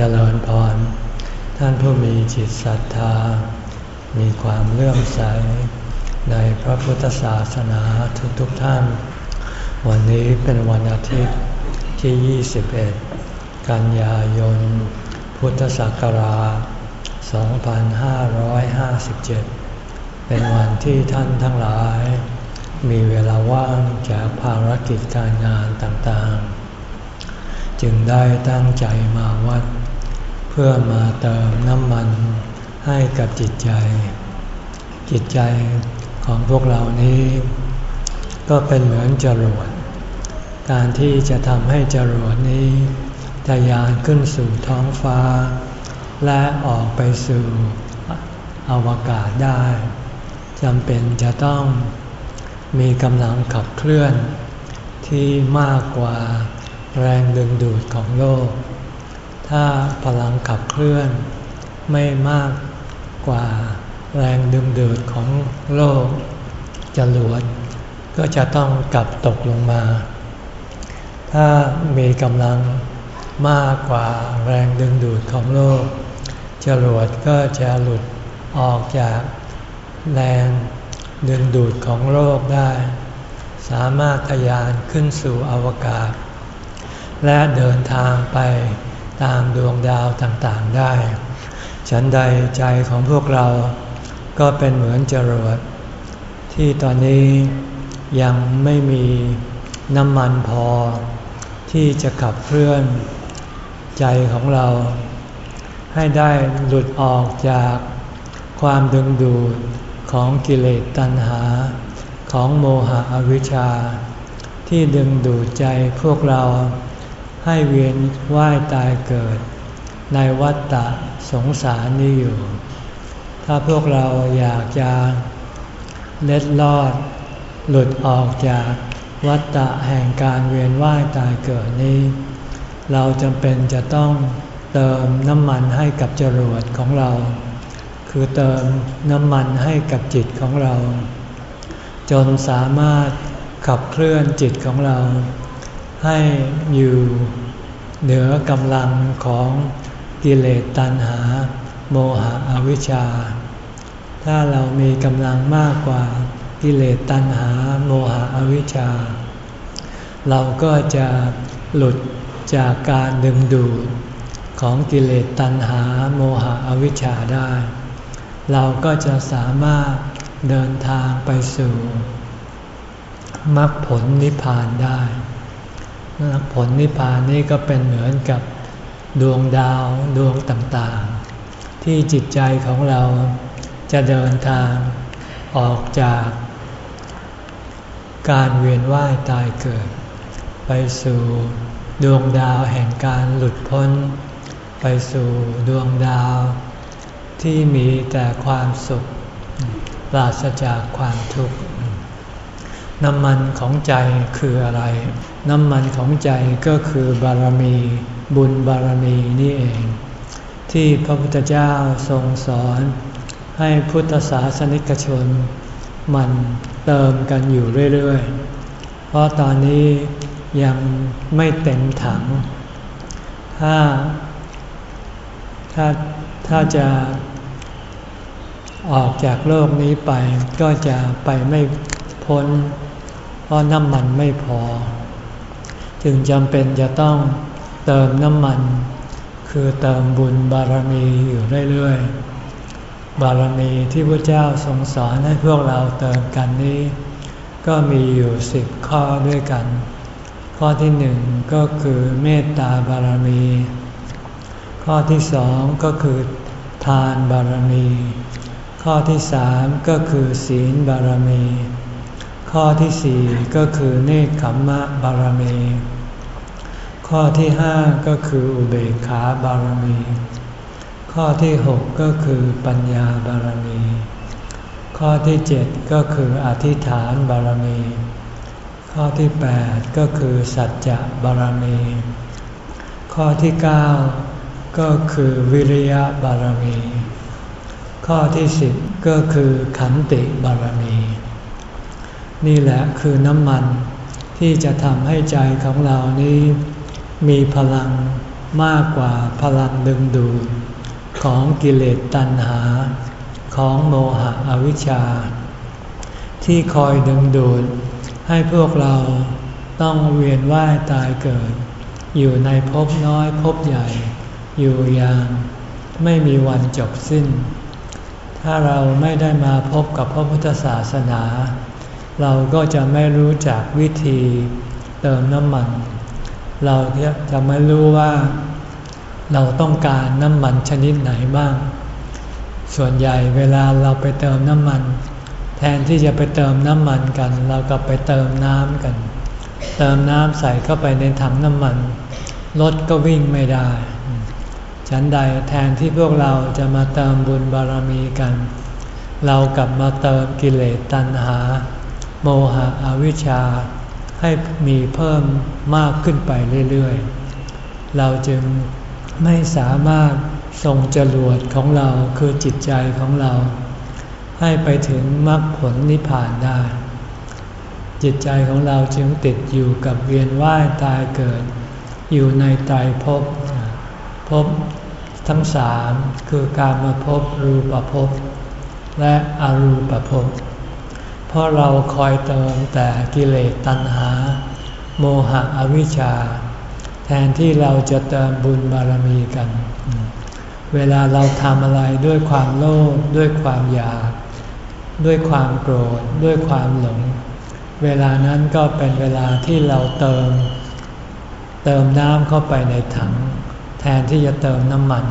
จริญพร ท่านผู้มีจิตศรัทธา มีความเลื่อมใส ในพระพุทธศาสนาทุกๆทท่าน วันนี้เป็นวันอาทิตย์ที่ 21 กันยายน พุทธศักราช 2557 เป็นวันที่ท่านทั้งหลาย มีเวลาว่างจากภารกิจการงานต่างๆจึงได้ตั้งใจมาวัด พื่อมาเติมน้ำมันให้กับจิตใจ จิตใจของพวกเรานี้ ก็เป็นเหมือนจรวด การที่จะทำให้จรวดนี้ทะยานขึ้นสู่ท้องฟ้า และออกไปสู่อวกาศได้จำเป็นจะต้องมีกำลังขับเคลื่อนที่มากกว่าแรงดึงดูดของโลก ถ้าพลังขับเคลื่อน ไม่มากกว่าแรงดึงดูดของโลกจรวดก็จะต้องกลับตกลงมา ถ้ามีกำลังมากกว่าแรงดึงดูดของโลกจรวดก็จะหลุดออกจากแรงดึงดูดของโลกได้ สามารถทะยานขึ้นสู่อวกาศ และเดินทางไป ตามดวงดาวต่างๆได้ ฉันใดใจของพวกเรา ก็เป็นเหมือนจรวดที่ตอนนี้ยังไม่มีน้ำมันพอ ที่จะขับเคลื่อนใจของเรา ให้ได้หลุดออกจากความดึงดูดของกิเลสตัณหา ของโมหะอวิชชา ที่ดึงดูดใจพวกเรา ให้เวียนว่ายตายเกิด ในวัฏฏะสงสารนี้อยู่ ถ้าพวกเราอยากจะเล็ดลอด หลุดออกจากวัฏฏะแห่งการเวียนว่ายตายเกิดนี้ เราจำเป็นจะต้องเติมน้ำมันให้กับจรวดของเรา คือเติมน้ำมันให้กับจิตของเรา จนสามารถขับเคลื่อนจิตของเรา ให้อยู่เหนือกำลังของกิเลสตัณหา โมหะอวิชชา ถ้าเรามีกำลังมากกว่ากิเลสตัณหา โมหะอวิชชา เราก็จะหลุดจากการดึงดูดของกิเลสตัณหา โมหะอวิชชาได้ เราก็จะสามารถเดินทางไปสู่มรรคผลนิพพานได้ ผลนิพพานนี่ก็เป็นเหมือนกับดวงดาวดวงต่างๆ ที่จิตใจของเราจะเดินทางออกจาก การเวียนว่ายตายเกิด ไปสู่ดวงดาวแห่งการหลุดพ้น ไปสู่ดวงดาว ที่มีแต่ความสุขปราศจากความทุกข์ น้ำมันของใจคืออะไร น้ำมันของใจก็คือบารมี บุญบารมีนี่เอง ที่พระพุทธเจ้าทรงสอน ให้พุทธศาสนิกชน มันเติมกันอยู่เรื่อยๆ เพราะตอนนี้ยังไม่เต็มถัง ถ้า ถ้าถ้าจะออกจากโลกนี้ไปก็จะไปไม่พ้น ราะน้ำมันไม่พอ จึงจำเป็นจะต้องเติมน้ำมัน คือเติมบุญบารมีอยู่เรื่อยๆ บารมีที่พระเจ้าทรงสอนให้พวกเราเติมกันนี้ ก็มีอยู่สิบข้อด้วยกัน ข้อที่หนึ่งก็คือเมตตาบารมี ข้อที่สองก็คือทานบารมี ข้อที่สามก็คือศีลบารมี ข้อที่สี่ก็คือเนคขมมะบารมี ข้อที่ห้าก็คืออุเบกขาบารมี ข้อที่หกก็คือปัญญาบารมี ข้อที่เจ็ดก็คืออธิษฐานบารมี ข้อที่แปดก็คือสัจจะบารมี ข้อที่เก้าก็คือวิริยะบารมี ข้อที่สิบก็คือขันติบารมี นี่แหละคือน้ำมันที่จะทำให้ใจของเรานี้ มีพลังมากกว่าพลังดึงดูดของกิเลสตัณหา ของโมหะอวิชชา ที่คอยดึงดูดให้พวกเราต้องเวียนว่ายตายเกิด อยู่ในภพน้อยภพใหญ่ อยู่อย่างไม่มีวันจบสิ้น ถ้าเราไม่ได้มาพบกับพระพุทธศาสนา เราก็จะไม่รู้จักวิธีเติมน้ำมัน เราจะไม่รู้ว่าเราต้องการน้ำมันชนิดไหนบ้าง ส่วนใหญ่เวลาเราไปเติมน้ำมัน แทนที่จะไปเติมน้ำมันกัน เราก็ไปเติมน้ำกัน เติมน้ำใส่เข้าไปในถังน้ำมัน รถก็วิ่งไม่ได้ ฉันใดแทนที่พวกเราจะมาเติมบุญบารมีกัน เรากลับมาเติมกิเลสตัณหา โมหะอวิชชาให้มีเพิ่มมากขึ้นไปเรื่อยๆ เราจึงไม่สามารถส่งจรวดของเราคือจิตใจของเรา ให้ไปถึงมรรคผลนิพพานได้ จิตใจของเราจึงติดอยู่กับเวียนว่ายตายเกิด อยู่ในตายภพภพทั้งสามคือการมาพบรูปภพและอรูปภพ เพราะเราคอยเติมแต่กิเลสตัณหา โมหะอวิชชา แทนที่เราจะเติมบุญบารมีกัน เวลาเราทำอะไรด้วยความโลภด้วยความอยาก ด้วยความโกรธด้วยความหลง เวลานั้นก็เป็นเวลาที่เราเติม เติมน้ำเข้าไปในถัง แทนที่จะเติมน้ำมัน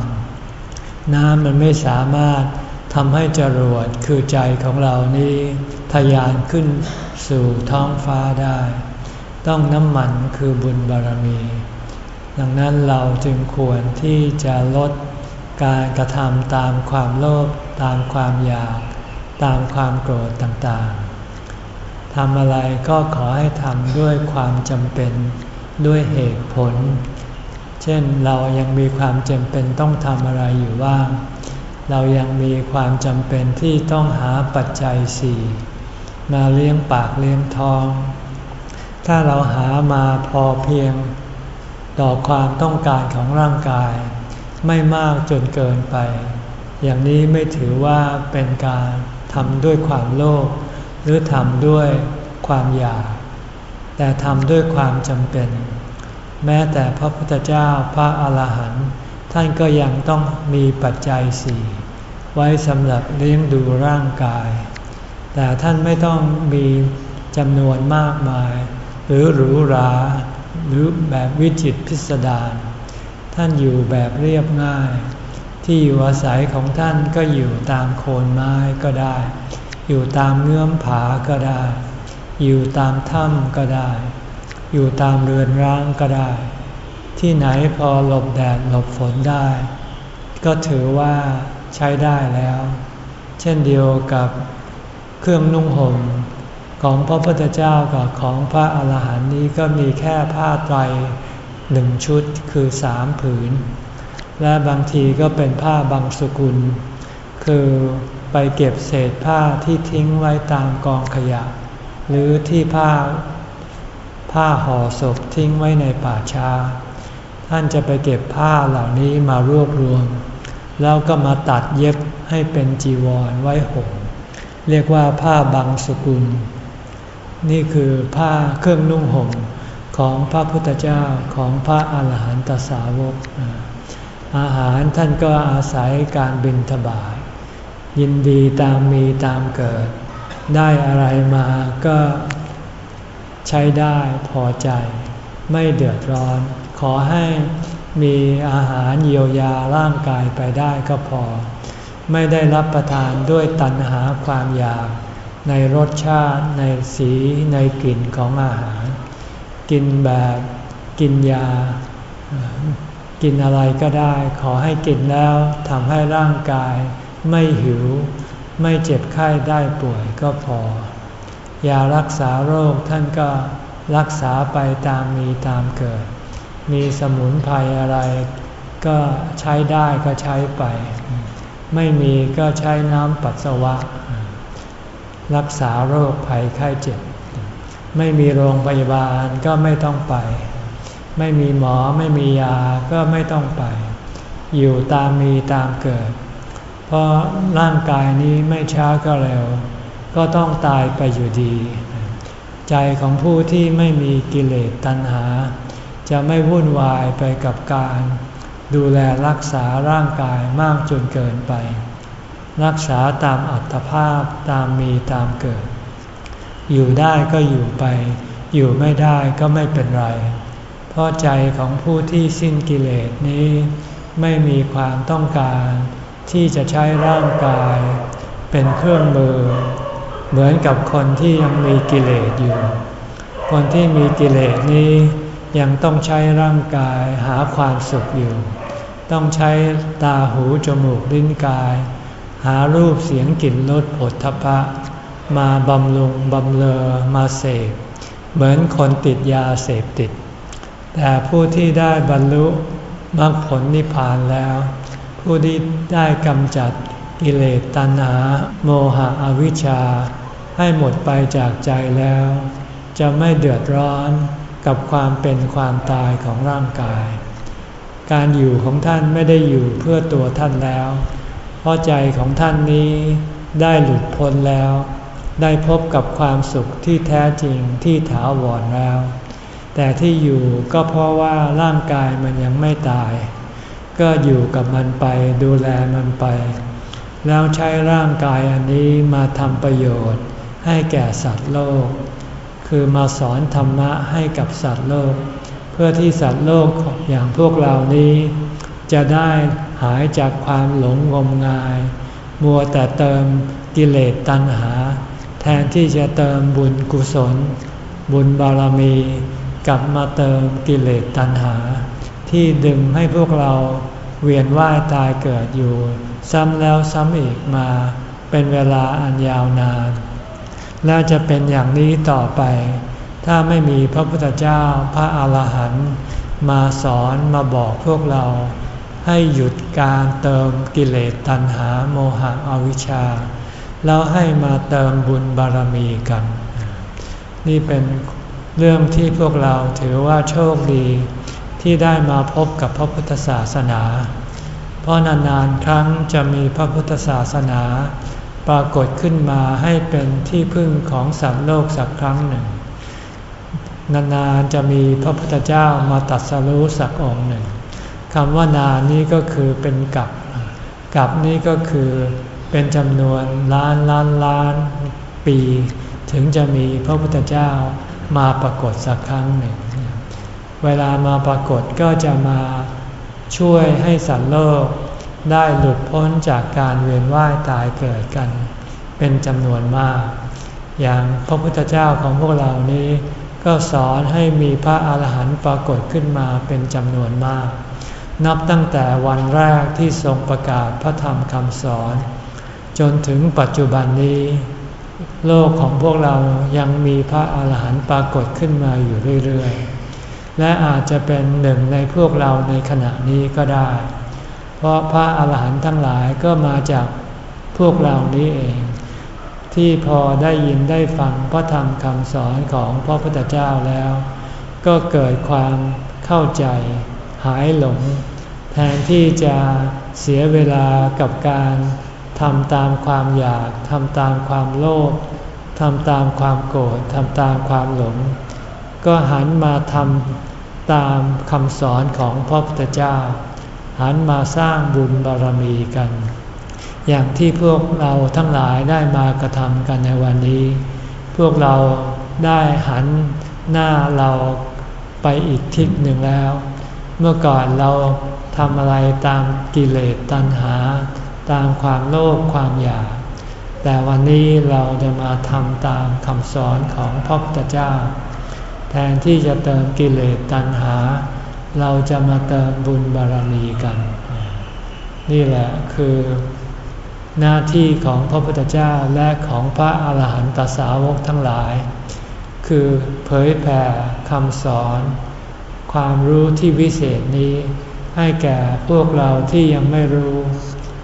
น้ำมันไม่สามารถทำให้จรวดคือใจของเรานี้ ทยานขึ้นสู่ท้องฟ้าได้ ต้องน้ำมันคือบุญบารมี ดังนั้นเราจึงควรที่จะลดการกระทำตามความโลภตามความอยาก ตามความโกรธต่างๆทำอะไรก็ขอให้ทำด้วยความจำเป็นด้วยเหตุผล เช่นเรายังมีความจำเป็นต้องทำอะไรอยู่ว่าง เรายังมีความจำเป็นที่ต้องหาปัจจัยสี่ มาเลี้ยงปากเลี้ยงท้อง ถ้าเราหามาพอเพียง ต่อความต้องการของร่างกาย ไม่มากจนเกินไป อย่างนี้ไม่ถือว่าเป็นการทำด้วยความโลภหรือทำด้วยความอยาก แต่ทำด้วยความจำเป็น แม้แต่พระพุทธเจ้าพระอาหารหันต์ท่านก็ยังต้องมีปัจจัยสี่ไว้สำหรับเลี้ยงดูร่างกาย แต่ท่านไม่ต้องมีจำนวนมากมาย หรือหรูหราหรือแบบวิจิตพิสดารท่านอยู่แบบเรียบง่าย ที่อยู่อาศัยของท่านก็อยู่ตามโคนไม้ก็ได้ อยู่ตามเงื่อมผาก็ได้ อยู่ตามถ้ำก็ได้ อยู่ตามเรือนร้างก็ได้ ที่ไหนพอหลบแดดหลบฝนได้ ก็ถือว่าใช้ได้แล้ว เช่นเดียวกับ เครื่องนุ่งห่มของพระพุทธเจ้ากับของพระอาหารหันต์นี้ก็มีแค่ผ้าไตรหนึ่งชุดคือสามผืน และบางทีก็เป็นผ้าบางสกุล คือไปเก็บเศษผ้าที่ทิ้งไว้ตามกองขยะ หรือที่ผ้าผ้าห่อศพทิ้งไว้ในป่าช้า ท่านจะไปเก็บผ้าเหล่านี้มารวบรวม แล้วก็มาตัดเย็บให้เป็นจีวรไว้ห่ม เรียกว่าผ้าบางสกุล นี่คือผ้าเครื่องนุ่งห่มของพระพุทธเจ้าของพระอาหารหันตสาวก อาหารท่านก็อาศัยการบินทบาทยินดีตามมีตามเกิด ได้อะไรมาก็ใช้ได้พอใจ ไม่เดือดร้อน ขอให้มีอาหารเยียวยาร่างกายไปได้ก็พอ ไม่ได้รับประทานด้วยตัณหาความอยาก ในรสชาติในสีในกลิ่นของอาหาร กินแบบกินยา กินอะไรก็ได้ ขอให้กินแล้วทำให้ร่างกายไม่หิว ไม่เจ็บไข้ได้ป่วยก็พอ ยารักษาโรคท่านก็รักษาไปตามมีตามเกิด มีสมุนไพรอะไรก็ใช้ได้ก็ใช้ไป ไม่มีก็ใช้น้ำปัสสาวะ รักษาโรคภัยไข้เจ็บ ไม่มีโรงพยาบาลก็ไม่ต้องไป ไม่มีหมอไม่มียาก็ไม่ต้องไป อยู่ตามมีตามเกิด เพราะร่างกายนี้ไม่ช้าก็เร็ว ก็ต้องตายไปอยู่ดี ใจของผู้ที่ไม่มีกิเลสตัณหา จะไม่วุ่นวายไปกับการ ดูแลรักษาร่างกายมากจนเกินไป รักษาตามอัตภาพตามมีตามเกิด อยู่ได้ก็อยู่ไป อยู่ไม่ได้ก็ไม่เป็นไร เพราะใจของผู้ที่สิ้นกิเลสนี้ ไม่มีความต้องการ ที่จะใช้ร่างกาย เป็นเครื่องมือ เหมือนกับคนที่ยังมีกิเลสอยู่ คนที่มีกิเลสนี้ยังต้องใช้ร่างกายหาความสุขอยู่ ต้องใช้ตาหูจมูกลิ้นกาย หารูปเสียงกลิ่นรสผลทพะ มาบำรุงบำเลอมาเสพ เหมือนคนติดยาเสพติด แต่ผู้ที่ได้บรรลุมรรคผลนิพพานแล้ว ผู้ที่ได้กำจัดกิเลสตัณหา โมหะอวิชชา ให้หมดไปจากใจแล้ว จะไม่เดือดร้อนกับความเป็นความตายของร่างกาย การอยู่ของท่านไม่ได้อยู่เพื่อตัวท่านแล้ว เพราะใจของท่านนี้ได้หลุดพ้นแล้ว ได้พบกับความสุขที่แท้จริงที่ถาวรแล้ว แต่ที่อยู่ก็เพราะว่าร่างกายมันยังไม่ตาย ก็อยู่กับมันไปดูแลมันไป แล้วใช้ร่างกายอันนี้มาทำประโยชน์ให้แก่สัตว์โลก คือมาสอนธรรมะให้กับสัตว์โลก พื่อที่สัตว์โลกอย่างพวกเรานี้ จะได้หายจากความหลงงมงาย มัวแต่เติมกิเลสตัณหา แทนที่จะเติมบุญกุศล บุญบารมี กลับมาเติมกิเลสตัณหา ที่ดึงให้พวกเราเวียนว่ายตายเกิดอยู่ ซ้ำแล้วซ้ำอีกมา เป็นเวลาอันยาวนานและจะเป็นอย่างนี้ต่อไป ถ้าไม่มีพระพุทธเจ้าพระอาหารหันต์มาสอนมาบอกพวกเรา ให้หยุดการเติมกิเลสตัณหาโมหะอวิชชา แล้วให้มาเติมบุญบารมีกัน นี่เป็นเรื่องที่พวกเราถือว่าโชคดีที่ได้มาพบกับพระพุทธศาสนา เพราะนานๆครั้งจะมีพระพุทธศาสนา ปรากฏขึ้นมาให้เป็นที่พึ่งของสัตว์โลกสักครั้งหนึ่ง นานๆจะมีพระพุทธเจ้ามาตัดสรู้สักองค์หนึ่งคำว่านานนี้ก็คือเป็นกับกับนี้ก็คือเป็นจำนวนล้านล้านล้านปี ถึงจะมีพระพุทธเจ้ามาปรากฏสักครั้งหนึ่ง เวลามาปรากฏก็จะมาช่วยให้สัตว์โลกได้หลุดพ้นจากการเวียนว่ายตายเกิดกัน เป็นจำนวนมาก อย่างพระพุทธเจ้าของพวกเรานี้ ก็สอนให้มีพระอาหารหันต์ปรากฏขึ้นมาเป็นจำนวนมาก นับตั้งแต่วันแรกที่ทรงประกาศพระธรรมคำสอน จนถึงปัจจุบันนี้ โลกของพวกเรายังมีพระอาหารหันต์ปรากฏขึ้นมาอยู่เรื่อยๆ และอาจจะเป็นหนึ่งในพวกเราในขณะนี้ก็ได้ เพราะพระอาหารหันต์ทั้งหลายก็มาจากพวกเรานี้เอง ที่พอได้ยินได้ฟังพระธรรมคำสอนของพระพุทธเจ้าแล้ว ก็เกิดความเข้าใจ หายหลง แทนที่จะเสียเวลากับการทำตามความอยากทำตามความโลภทำตามความโกรธทำตามความหลง ก็หันมาทำตามคำสอนของพระพุทธเจ้า หันมาสร้างบุญบารมีกัน อย่างที่พวกเราทั้งหลายได้มากระทำกันในวันนี้ พวกเราได้หันหน้าเราไปอีกทิศหนึ่งแล้ว เมื่อก่อนเราทำอะไรตามกิเลสตัณหา ตามความโลภความอยาก แต่วันนี้เราจะมาทำตามคำสอนของพระพุทธเจ้า แทนที่จะเติมกิเลสตัณหา เราจะมาเติมบุญบารมีกัน นี่แหละคือ หน้าที่ของพระพุทธเจ้าและของพระอาหารหันตสาวกทั้งหลาย คือเผยแผ่คำสอน ความรู้ที่วิเศษนี้ ให้แก่พวกเราที่ยังไม่รู้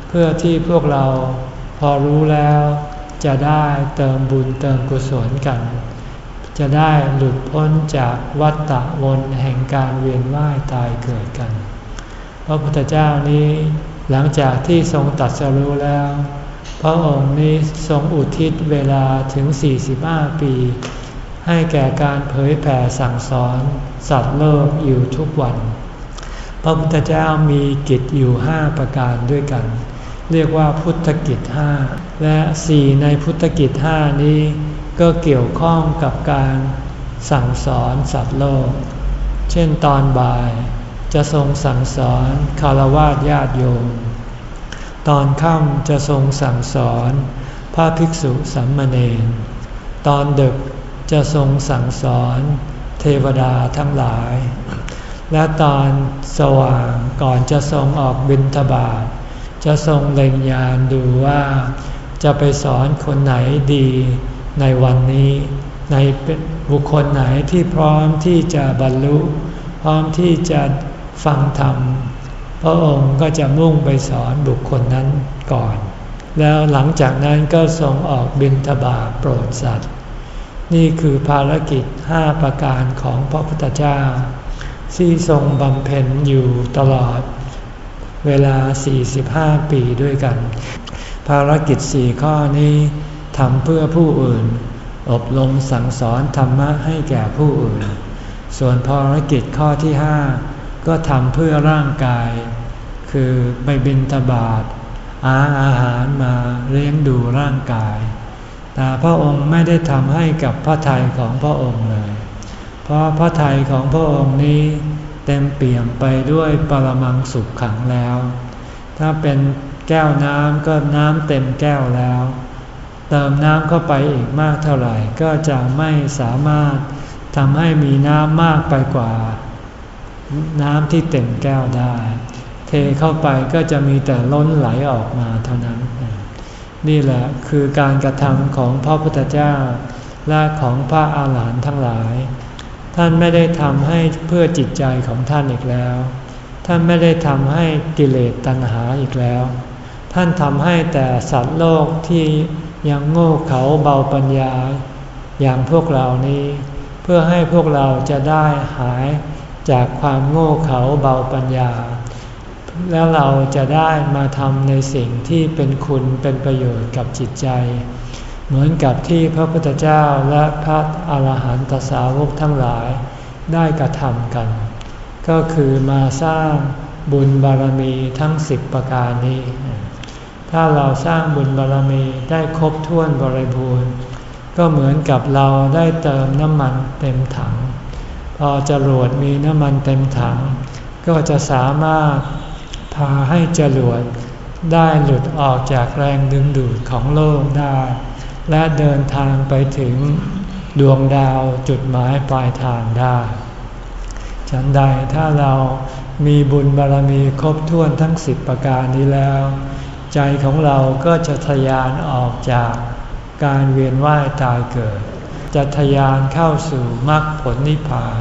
เพื่อที่พวกเราพอรู้แล้ว จะได้เติมบุญเติมกุศลกัน จะได้หลุดพ้นจากวัฏฏะวนแห่งการเวียนว่ายตายเกิดกัน พระพุทธเจ้านี้ หลังจากที่ทรงตัดสรู้แล้ว พระองค์นี้ทรงอุทิศเวลาถึง 45 ปี ให้แก่การเผยแผ่สั่งสอนสัตว์โลกอยู่ทุกวัน พระพุทธเจ้ามีกิจอยู่ห้าประการด้วยกัน เรียกว่าพุทธกิจห้าและสี่ในพุทธกิจห้านี้ ก็เกี่ยวข้องกับการสั่งสอนสัตว์โลก เช่นตอนบ่าย จะทรงสั่งสอนคารวะญาติโยม ตอนค่ำจะทรงสั่งสอนพระภิกษุสัมมาเนนตอนดึกจะทรงสั่งสอนเทวดาทั้งหลาย และตอนสว่างก่อนจะทรงออกบิณฑบาตจะทรงเล็งยานดูว่า จะไปสอนคนไหนดีในวันนี้ ในบุคคลไหนที่พร้อมที่จะบรรลุ พร้อมที่จะ ฟังธรรม พระองค์ก็จะมุ่งไปสอนบุคคลนั้นก่อน แล้วหลังจากนั้นก็ทรงออกบิณฑบาตโปรดสัตว์ นี่คือภารกิจห้าประการของพระพุทธเจ้า ที่ทรงบำเพ็ญอยู่ตลอด เวลา 45 ปีด้วยกัน ภารกิจสี่ข้อนี้ทำเพื่อผู้อื่น อบรมสั่งสอนธรรมะให้แก่ผู้อื่น ส่วนภารกิจข้อที่ห้า ก็ทำเพื่อร่างกาย คือไปบินตบาทอาอาหารมาเลี้ยงดูร่างกาย แต่พระองค์ไม่ได้ทำให้กับพระทัยของพระองค์เลย เพราะพระทัยของพระองค์นี้เต็มเปี่ยมไปด้วยปรมังสุขขังแล้ว ถ้าเป็นแก้วน้ำก็น้ำเต็มแก้วแล้ว เติมน้ำเข้าไปอีกมากเท่าไหร่ก็จะไม่สามารถทำให้มีน้ำมากไปกว่า น้ำที่เต็มแก้วได้ เทเข้าไปก็จะมีแต่ล้นไหลออกมาเท่านั้น นี่แหละคือการกระทำของพระพุทธเจ้า และของพระอาหารหันต์ทั้งหลาย ท่านไม่ได้ทำให้เพื่อจิตใจของท่านอีกแล้ว ท่านไม่ได้ทำให้กิเลสตัณหาอีกแล้ว ท่านทำให้แต่สัตว์โลกที่ยังโง่เขาเบาปัญญา อย่างพวกเรานี้ เพื่อให้พวกเราจะได้หาย จากความโง่เขลาเบาปัญญา แล้วเราจะได้มาทำในสิ่งที่เป็นคุณเป็นประโยชน์กับจิตใจ เหมือนกับที่พระพุทธเจ้าและพระอาหารหันตสาวกทั้งหลายได้กระทำกัน ก็คือมาสร้างบุญบารมีทั้งสิบประการนี้ ถ้าเราสร้างบุญบารรมีได้ครบถ้วนบริบูรณ์ ก็เหมือนกับเราได้เติมน้ำมันเต็มถัง พอจรวดมีน้ำมันเต็มถัง ก็จะสามารถพาให้จรวดได้หลุดออกจากแรงดึงดูดของโลกได้ และเดินทางไปถึงดวงดาวจุดหมายปลายทางได้ ฉันใดถ้าเรามีบุญบารรมีครบถ้วนทั้งสิบประการนี้แล้ว ใจของเราก็จะทยานออกจากการเวียนว่ายตายเกิด จะทยานเข้าสู่มรรคผลนิพพาน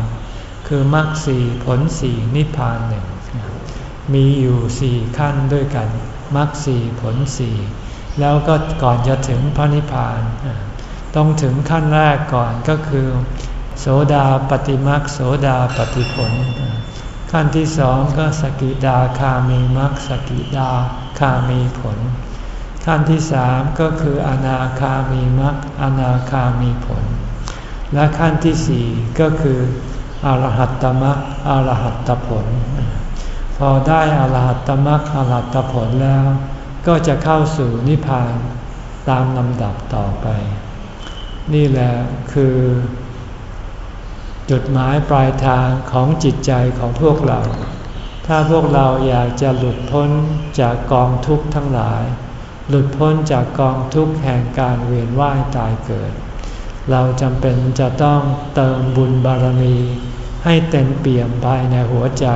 คือมรรคสี่ผลสี่นิพพานหนึ่งมีอยู่สี่ขั้นด้วยกันมรรคสี่ผลสี่แล้วก็ก่อนจะถึงพระนิพพาน ต้องถึงขั้นแรกก่อนก็คือ โสดาปฏิมรรคโสดาปฏิผล ขั้นที่สองก็สกิดาคามีมรรคสกิดาคามีผล ขั้นที่สามก็คืออนาคามีมรรคอนาคามีผล และขั้นที่สี่ก็คืออรหัตตมรรคอรหัตตผล พอได้อรหัตตมรรคอรหัตตผลแล้ว ก็จะเข้าสู่นิพพานตามลำดับต่อไป นี่แหละคือ จุดหมายปลายทางของจิตใจของพวกเรา ถ้าพวกเราอยากจะหลุดพ้นจากกองทุกข์ทั้งหลาย หลุดพ้นจากกองทุกข์แห่งการเวียนว่ายตายเกิด เราจำเป็นจะต้องเติมบุญบารมี ให้เต็มเปี่ยมภายในหัวใจ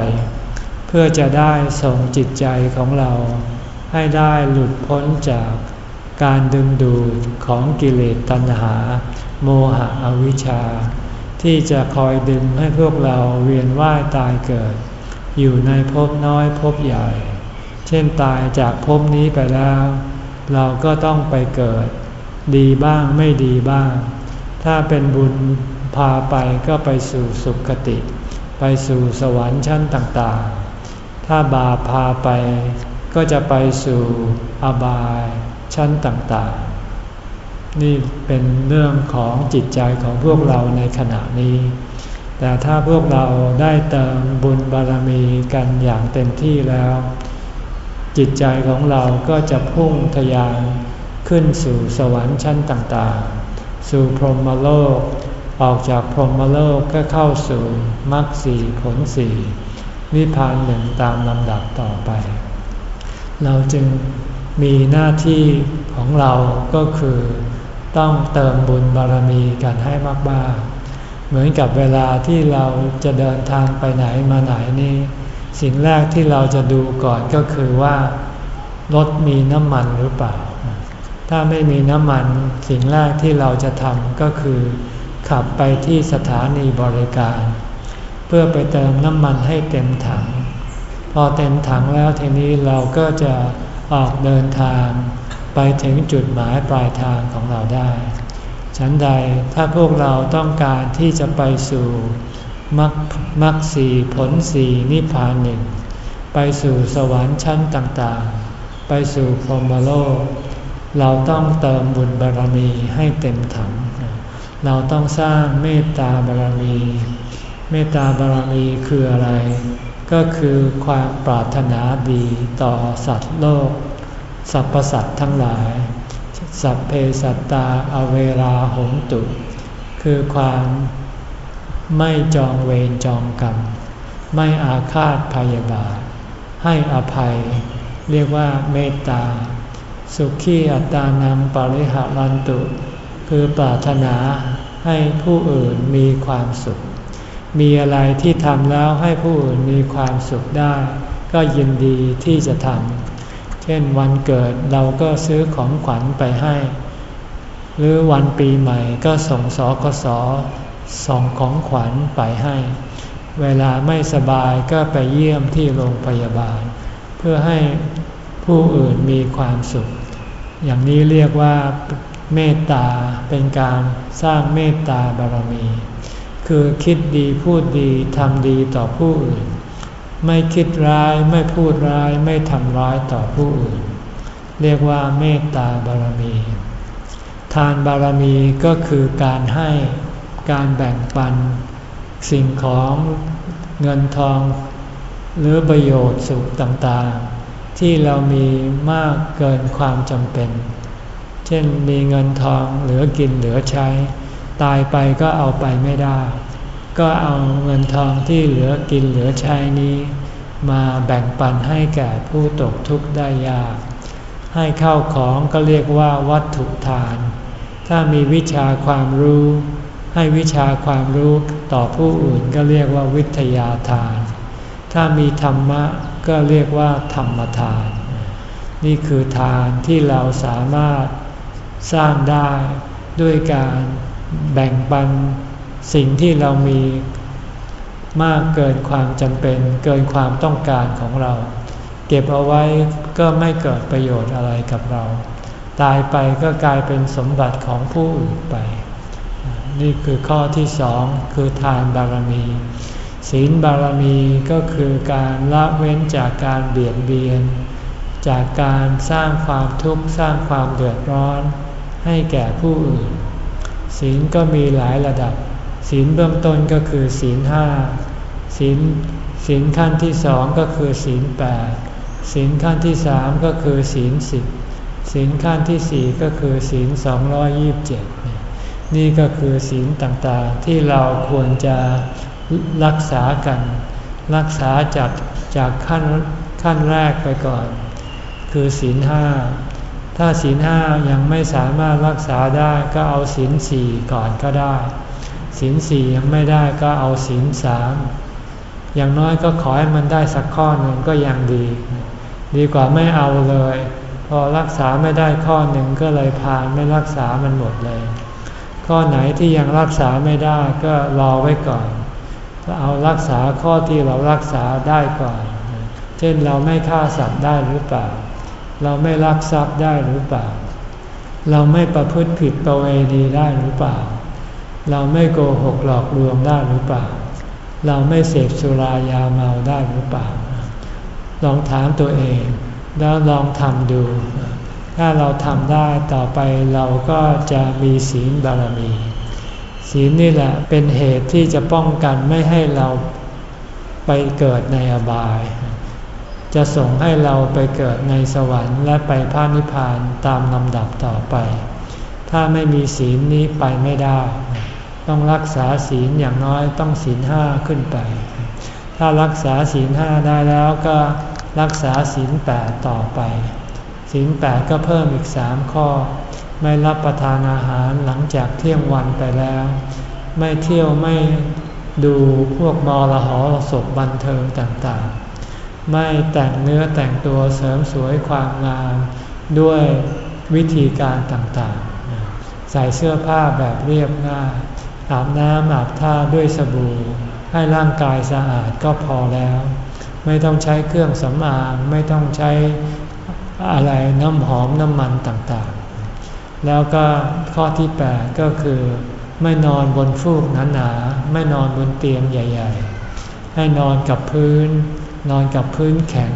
เพื่อจะได้ส่งจิตใจของเรา ให้ได้หลุดพ้นจากการดึงดูดของกิเลสตัณหา โมหะอวิชชา ที่จะคอยดึงให้พวกเราเวียนว่ายตายเกิด อยู่ในภพน้อยภพใหญ่ เช่นตายจากภพนี้ไปแล้ว เราก็ต้องไปเกิด ดีบ้างไม่ดีบ้าง ถ้าเป็นบุญพาไปก็ไปสู่สุคติ ไปสู่สวรรค์ชั้นต่างๆ ถ้าบาปพาไปก็จะไปสู่อบายชั้นต่างๆ นี่เป็นเรื่องของจิตใจของพวกเราในขณะนี้ แต่ถ้าพวกเราได้เติมบุญบารมีกันอย่างเต็มที่แล้ว จิตใจของเราก็จะพุ่งทยานขึ้นสู่สวรรค์ชั้นต่างๆ สู่พรหมโลก ออกจากพรหมโลกก็เข้าสู่มรรคสีผลสีนิพพานหนึ่งตามลำดับต่อไป เราจึงมีหน้าที่ของเราก็คือต้องเติมบุญบารมีกันให้มากๆ เหมือนกับเวลาที่เราจะเดินทางไปไหนมาไหนนี่สิ่งแรกที่เราจะดูก่อนก็คือว่า รถมีน้ำมันหรือเปล่า ถ้าไม่มีน้ำมันสิ่งแรกที่เราจะทำก็คือ ขับไปที่สถานีบริการ เพื่อไปเติมน้ำมันให้เต็มถัง พอเต็มถังแล้วทีนี้เราก็จะออกเดินทาง ไปถึงจุดหมายปลายทางของเราได้ ฉันใดถ้าพวกเราต้องการที่จะไปสู่มรรคมรรคสีผลสีนิพพานหนึ่ง ไปสู่สวรรค์ชั้นต่างๆ ไปสู่พรหมโลก เราต้องเติมบุญบารมีให้เต็มถัง เราต้องสร้างเมตตาบารมี เมตตาบารมีคืออะไร ก็คือความปรารถนาดีต่อสัตว์โลก สรรพสัตว์ทั้งหลาย สัพเพสัตตาอเวราหงตุ คือความไม่จองเวรจองกรรม ไม่อาฆาตพยาบาท ให้อภัย เรียกว่าเมตตา สุขีอัตานังปริหารันตุ คือปรารถนาให้ผู้อื่นมีความสุข มีอะไรที่ทำแล้วให้ผู้อื่นมีความสุขได้ ก็ยินดีที่จะทำ เช่นวันเกิดเราก็ซื้อของขวัญไปให้ หรือวันปีใหม่ก็ส่งสอกสส่งของขวัญไปให้ เวลาไม่สบายก็ไปเยี่ยมที่โรงพยาบาล เพื่อให้ผู้อื่นมีความสุข อย่างนี้เรียกว่าเมตตาเป็นการสร้างเมตตาบารมี คือคิดดีพูดดีทำดีต่อผู้อื่น ไม่คิดร้ายไม่พูดร้ายไม่ทำร้ายต่อผู้อื่น เรียกว่าเมตตาบารมี ทานบารมีก็คือการให้การแบ่งปัน สิ่งของเงินทอง หรือประโยชน์สุขต่างๆ ที่เรามีมากเกินความจำเป็น เช่นมีเงินทองเหลือกินเหลือใช้ ตายไปก็เอาไปไม่ได้ ก็เอาเงินทองที่เหลือกินเหลือใช้นี้ มาแบ่งปันให้แก่ผู้ตกทุกข์ได้ยาก ให้เข้าของก็เรียกว่าวัตถุทาน ถ้ามีวิชาความรู้ ให้วิชาความรู้ต่อผู้อื่นก็เรียกว่าวิทยาทาน ถ้ามีธรรมะ ก็เรียกว่าธรรมทาน นี่คือทานที่เราสามารถสร้างได้ด้วยการแบ่งปันสิ่งที่เรามีมากเกินความจำเป็น เกินความต้องการของเรา เก็บเอาไว้ก็ไม่เกิดประโยชน์อะไรกับเรา ตายไปก็กลายเป็นสมบัติของผู้อื่นไป นี่คือข้อที่สองคือทานบารมี ศีลบารมีก็คือการละเว้นจากการเบียดเบียน จากการสร้างความทุกข์สร้างความเดือดร้อน ให้แก่ผู้อื่น ศีลก็มีหลายระดับ ศีลเบื้องต้นก็คือศีลห้าศีลศีลขั้นที่สองก็คือศีลแปดศีลขั้นที่สามก็คือศีลสิบศีลขั้นที่สี่ก็คือศีลสองร้อยยี่บเจ็ดนี่ก็คือศีลต่างๆที่เราควรจะ รักษากัน รักษาจากจากขั้นขั้นแรกไปก่อน คือศีลห้าถ้าศีลห้ายังไม่สามารถรักษาได้ก็เอาศีลสี่ก่อนก็ได้ศีลสี่ยังไม่ได้ก็เอาศีลสามอย่างน้อยก็ขอให้มันได้สักข้อหนึ่งก็ยังดี ดีกว่าไม่เอาเลย พอรักษาไม่ได้ข้อหนึ่งก็เลยพานไม่รักษามันหมดเลย ข้อไหนที่ยังรักษาไม่ได้ก็รอไว้ก่อน เอารักษาข้อที่เรารักษาได้ก่อน เช่นเราไม่ฆ่าสัตว์ได้หรือเปล่า เราไม่ลักทรัพย์ได้หรือเปล่า เราไม่ประพฤติผิดประเวณีได้หรือเปล่า เราไม่โกหกหลอกลวงได้หรือเปล่า เราไม่เสพสุรายาเมาได้หรือเปล่า ลองถามตัวเองแล้วลองทำดู ถ้าเราทำได้ต่อไปเราก็จะมีศีลบารมี ศีลนี่แหละเป็นเหตุที่จะป้องกันไม่ให้เราไปเกิดในอบาย จะส่งให้เราไปเกิดในสวรรค์ และไปพระนิพพานตามลำดับต่อไป ถ้าไม่มีศีลนี้ไปไม่ได้ ต้องรักษาศีลอย่างน้อยต้องศีลห้าขึ้นไป ถ้ารักษาศีลห้าได้แล้วก็รักษาศีลแปดต่อไป ศีลแปดก็เพิ่มอีกสามข้อ ไม่รับประทานอาหารหลังจากเที่ยงวันไปแล้ว ไม่เที่ยวไม่ดูพวกมอลหอศพบันเทิงต่างๆ ไม่แต่งเนื้อแต่งตัวเสริมสวยความงามด้วยวิธีการต่างๆ ใส่เสื้อผ้าแบบเรียบง่ายอาบน้ำอาบท่าด้วยสบู่ ให้ร่างกายสะอาดก็พอแล้ว ไม่ต้องใช้เครื่องสำอาง ไม่ต้องใช้อะไรน้ำหอมน้ำมันต่างๆ แล้วก็ข้อที่ 8 ก็คือ ไม่นอนบนฟูกหนาๆไม่นอนบนเตียงใหญ่ ๆ ให้นอนกับพื้น นอนกับพื้นแข็ง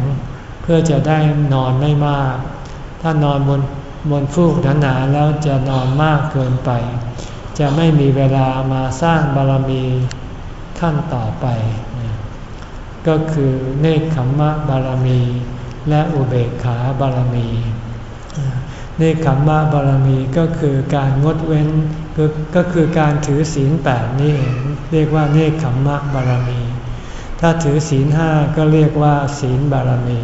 เพื่อจะได้นอนไม่มาก ถ้านอนบนบนฟูกหนาๆแล้วจะนอนมากเกินไป จะไม่มีเวลามาสร้างบารมีขั้นต่อไป ก็คือเนคขมมะบารมี และอุเบกขาบารมี เนคขมมะบารมีก็คือการงดเว้นก็คือการถือศีลแปดนี่เองเรียกว่าเนคขมมะบารมี ถ้าถือศีลห้าก็เรียกว่า ศีลบารมี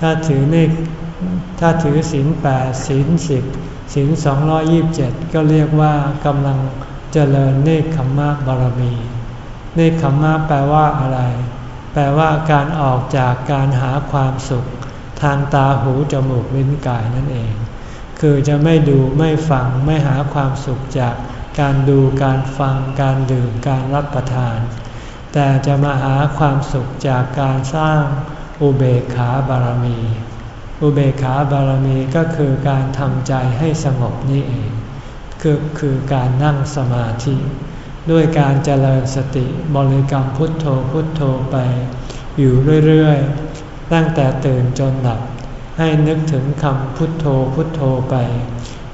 ถ้าถือเนคถ้าถือศีลแปดศีลสิบศีลสองร้อยิบเจ็ดก็เรียกว่ากำลังเจริญเนคขมมะบารมี เนคขมมะแปลว่าอะไร แปลว่าการออกจากการหาความสุข ทางตาหูจมูกลิ้นกายนั่นเอง คือจะไม่ดูไม่ฟังไม่หาความสุขจากการดูการฟังการดื่มการรับประทาน แต่จะมาหาความสุขจากการสร้างอุเบกขาบารมี อุเบกขาบารมีก็คือการทำใจให้สงบนี่เอง คือคือการนั่งสมาธิ ด้วยการเจริญสติบริกรรมพุทโธพุทโธไป อยู่เรื่อยๆ ตั้งแต่ตื่นจนหลับ ให้นึกถึงคำพุทโธพุทโธไป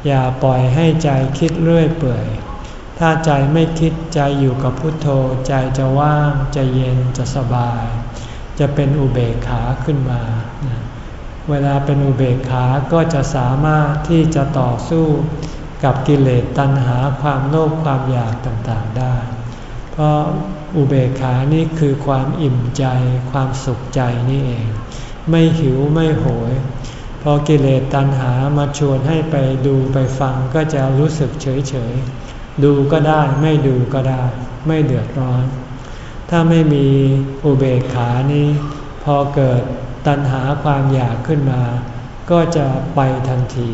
อย่าปล่อยให้ใจคิดเรื่อยเปื่อย ถ้าใจไม่คิดใจอยู่กับพุทโธใจจะว่างจะเย็นจะสบาย จะเป็นอุเบกขาขึ้นมา เวลาเป็นอุเบกขาก็จะสามารถที่จะต่อสู้กับกิเลสตัณหาความโลภความอยากต่างๆได้ เพราะอุเบกขานี่คือความอิ่มใจความสุขใจนี่เอง ไม่หิวไม่โหย พอกิเลสตัณหามาชวนให้ไปดูไปฟังก็จะรู้สึกเฉยเฉยดูก็ได้ไม่ดูก็ได้ ไม่เดือดร้อน ถ้าไม่มีอุเบกขานี้ พอเกิดตัณหาความอยากขึ้นมา ก็จะไปทันที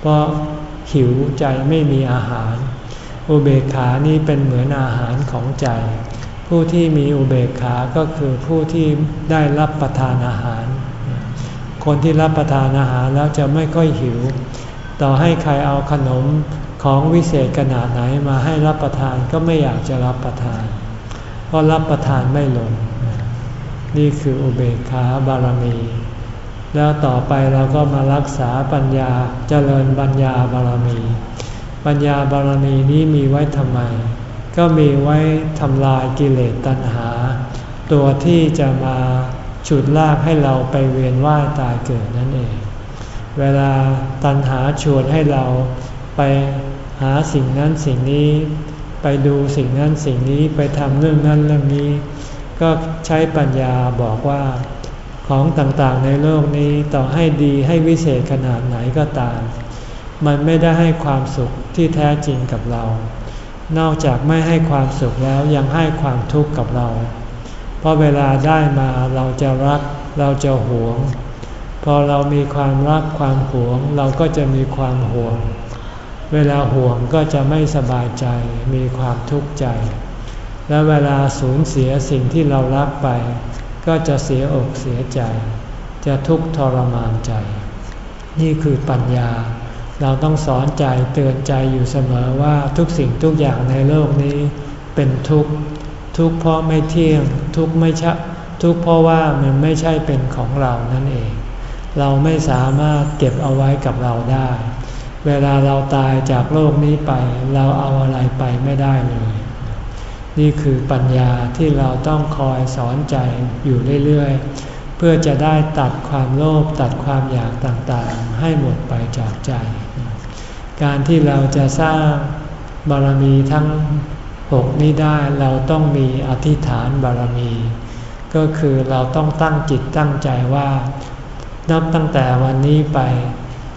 เพราะหิวใจไม่มีอาหาร อุเบกขานี้เป็นเหมือนอาหารของใจ ผู้ที่มีอุเบกขาก็คือผู้ที่ได้รับประทานอาหาร คนที่รับประทานอาหารแล้วจะไม่ค่อยหิว ต่อให้ใครเอาขนมของวิเศษขนาดไหนมาให้รับประทานก็ไม่อยากจะรับประทาน เพราะรับประทานไม่ลง นี่คืออุเบกขาบารมี แล้วต่อไปเราก็มารักษาปัญญาเจริญปัญญาบารมี ปัญญาบารมีนี้มีไว้ทำไม ก็มีไว้ทำลายกิเลสตัณหา ตัวที่จะมาฉุดลากให้เราไปเวียนว่ายตายเกิดนั่นเอง เวลาตัณหาชวนให้เราไปหาสิ่งนั้นสิ่งนี้ ไปดูสิ่งนั้นสิ่งนี้ไปทำเรื่องนั้นเรื่องนี้ ก็ใช้ปัญญาบอกว่าของต่างๆในโลกนี้ต่อให้ดีให้วิเศษขนาดไหนก็ตาม มันไม่ได้ให้ความสุขที่แท้จริงกับเรา นอกจากไม่ให้ความสุขแล้วยังให้ความทุกข์กับเรา เพราะเวลาได้มาเราจะรักเราจะหวง พอเรามีความรักความหวง เราก็จะมีความห่วง เวลาห่วงก็จะไม่สบายใจมีความทุกข์ใจ และเวลาสูญเสียสิ่งที่เรารักไป ก็จะเสียอกเสียใจ จะทุกข์ทรมานใจ นี่คือปัญญา เราต้องสอนใจเตือนใจอยู่เสมอว่าทุกสิ่งทุกอย่างในโลกนี้ เป็นทุกข์ทุกข์เพราะไม่เที่ยงทุกข์ไม่ช่ทุกข์เพราะว่ามันไม่ใช่เป็นของเรานั่นเอง เราไม่สามารถเก็บเอาไว้กับเราได้ เวลาเราตายจากโลกนี้ไป เราเอาอะไรไปไม่ได้เลย นี่คือปัญญาที่เราต้องคอยสอนใจอยู่เรื่อยๆ เพื่อจะได้ตัดความโลภตัดความอยากต่างๆ ให้หมดไปจากใจ การที่เราจะสร้างบารมีทั้งหกนี้ได้เราต้องมีอธิษฐานบารมี ก็คือเราต้องตั้งจิตตั้งใจว่า นับตั้งแต่วันนี้ไป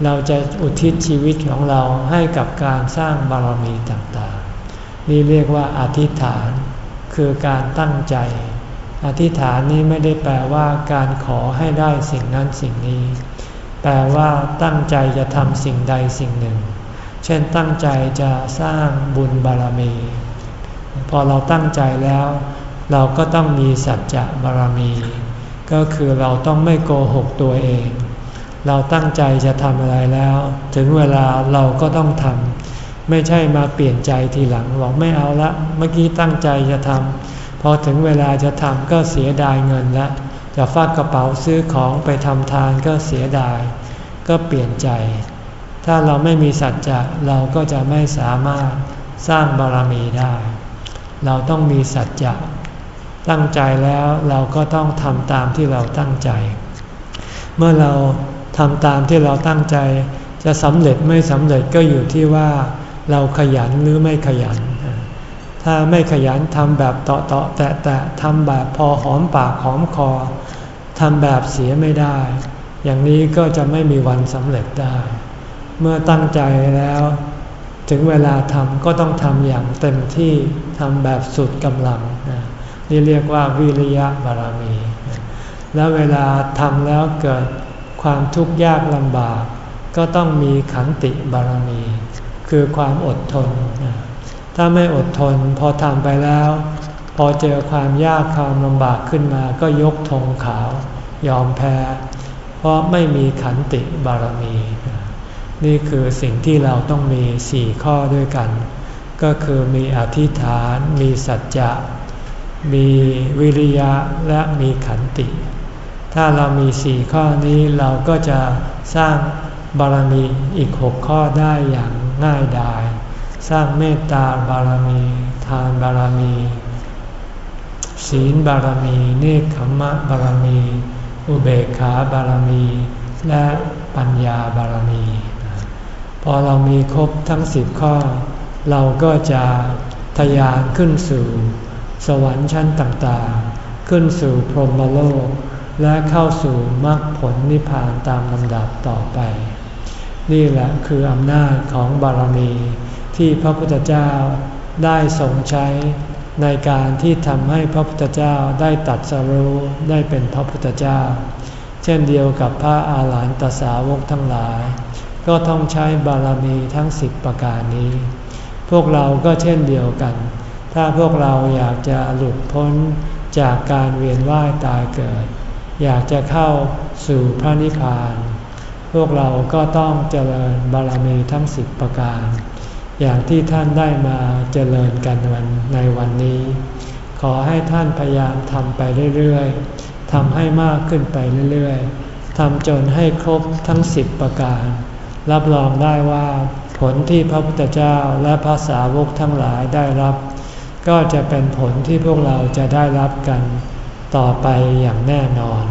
เราจะอุทิศชีวิตของเราให้กับการสร้างบารมีต่างๆ นี่เรียกว่าอธิษฐานคือการตั้งใจ อธิษฐานนี้ไม่ได้แปลว่าการขอให้ได้สิ่งนั้นสิ่งนี้ แปลว่าตั้งใจจะทำสิ่งใดสิ่งหนึ่ง เช่นตั้งใจจะสร้างบุญบารมี พอเราตั้งใจแล้ว เราก็ต้องมีสัจจะบารมี ก็คือเราต้องไม่โกหกตัวเอง เราตั้งใจจะทำอะไรแล้ว ถึงเวลาเราก็ต้องทำไม่ใช่มาเปลี่ยนใจทีหลังบอกไม่เอาละ เมื่อกี้ตั้งใจจะทำพอถึงเวลาจะทำก็เสียดายเงินละจะฟาดกระเป๋าซื้อของไปทำทานก็เสียดาย ก็เปลี่ยนใจ ถ้าเราไม่มีสัจจะเราก็จะไม่สามารถสร้างบารมีได้ เราต้องมีสัจจะตั้งใจแล้วเราก็ต้องทำตามที่เราตั้งใจ เมื่อเราทำตามที่เราตั้งใจ จะสำเร็จไม่สำเร็จก็อยู่ที่ว่า เราขยันหรือไม่ขยัน ถ้าไม่ขยันทำแบบเตาะเตาะแตะแตะทำแบบพอหอมปากหอมคอทำแบบเสียไม่ได้ อย่างนี้ก็จะไม่มีวันสำเร็จได้ เมื่อตั้งใจแล้ว ถึงเวลาทำก็ต้องทำอย่างเต็มที่ทำแบบสุดกำลังนี่เรียกว่าวิริยะบารมี แล้วเวลาทำแล้วเกิดความทุกข์ยากลำบาก ก็ต้องมีขันติบารมี คือความอดทน ถ้าไม่อดทนพอทำไปแล้ว พอเจอความยากความลำบากขึ้นมาก็ยกธงขาวยอมแพ้ เพราะไม่มีขันติบารมี นี่คือสิ่งที่เราต้องมีสี่ข้อด้วยกัน ก็คือมีอธิษฐาน มีสัจจะ มีวิริยะและมีขันติ ถ้าเรามีสี่ข้อนี้เราก็จะสร้างบารมีอีกหกข้อได้อย่างง่ายดายสร้างเมตตาบารมี ทานบารมี ศีลบารมี เนคขมะบารมี อุเบกขาบารมี และปัญญาบารมี พอเรามีครบทั้งสิบข้อ เราก็จะทยานขึ้นสู่สวรรค์ชั้นต่างๆ ขึ้นสู่พรหมโลก และเข้าสู่มรรคผลนิพพานตามลำดับต่อไป นี่แหละคืออำนาจของบารมีที่พระพุทธเจ้าได้ทรงใช้ในการที่ทำให้พระพุทธเจ้าได้ตัดสรู้ได้เป็นพระพุทธเจ้า เช่นเดียวกับพระอาหารหันตสาวกทั้งหลาย ก็ต้องใช้บารมีทั้งสิบประการนี้ พวกเราก็เช่นเดียวกัน ถ้าพวกเราอยากจะหลุดพ้นจากการเวียนว่ายตายเกิด อยากจะเข้าสู่พระนิพพาน พวกเราก็ต้องเจริญบารมีทั้งสิบประการ อย่างที่ท่านได้มาเจริญกันวันในวันนี้ ขอให้ท่านพยายามทำไปเรื่อยๆทำให้มากขึ้นไปเรื่อยๆทำจนให้ครบทั้งสิบประการ รับรองได้ว่าผลที่พระพุทธเจ้าและพระสาวกทั้งหลายได้รับ ก็จะเป็นผลที่พวกเราจะได้รับกันต่อไปอย่างแน่นอน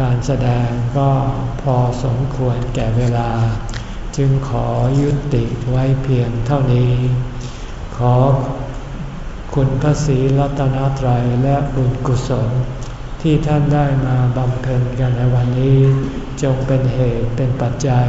การแสดงก็พอสมควรแก่เวลา จึงขอยุติไว้เพียงเท่านี้ ขอคุณพระศรีรัตนตรัยและบุญกุศล ที่ท่านได้มาบำเพ็ญกันในวันนี้ จงเป็นเหตุเป็นปัจจัย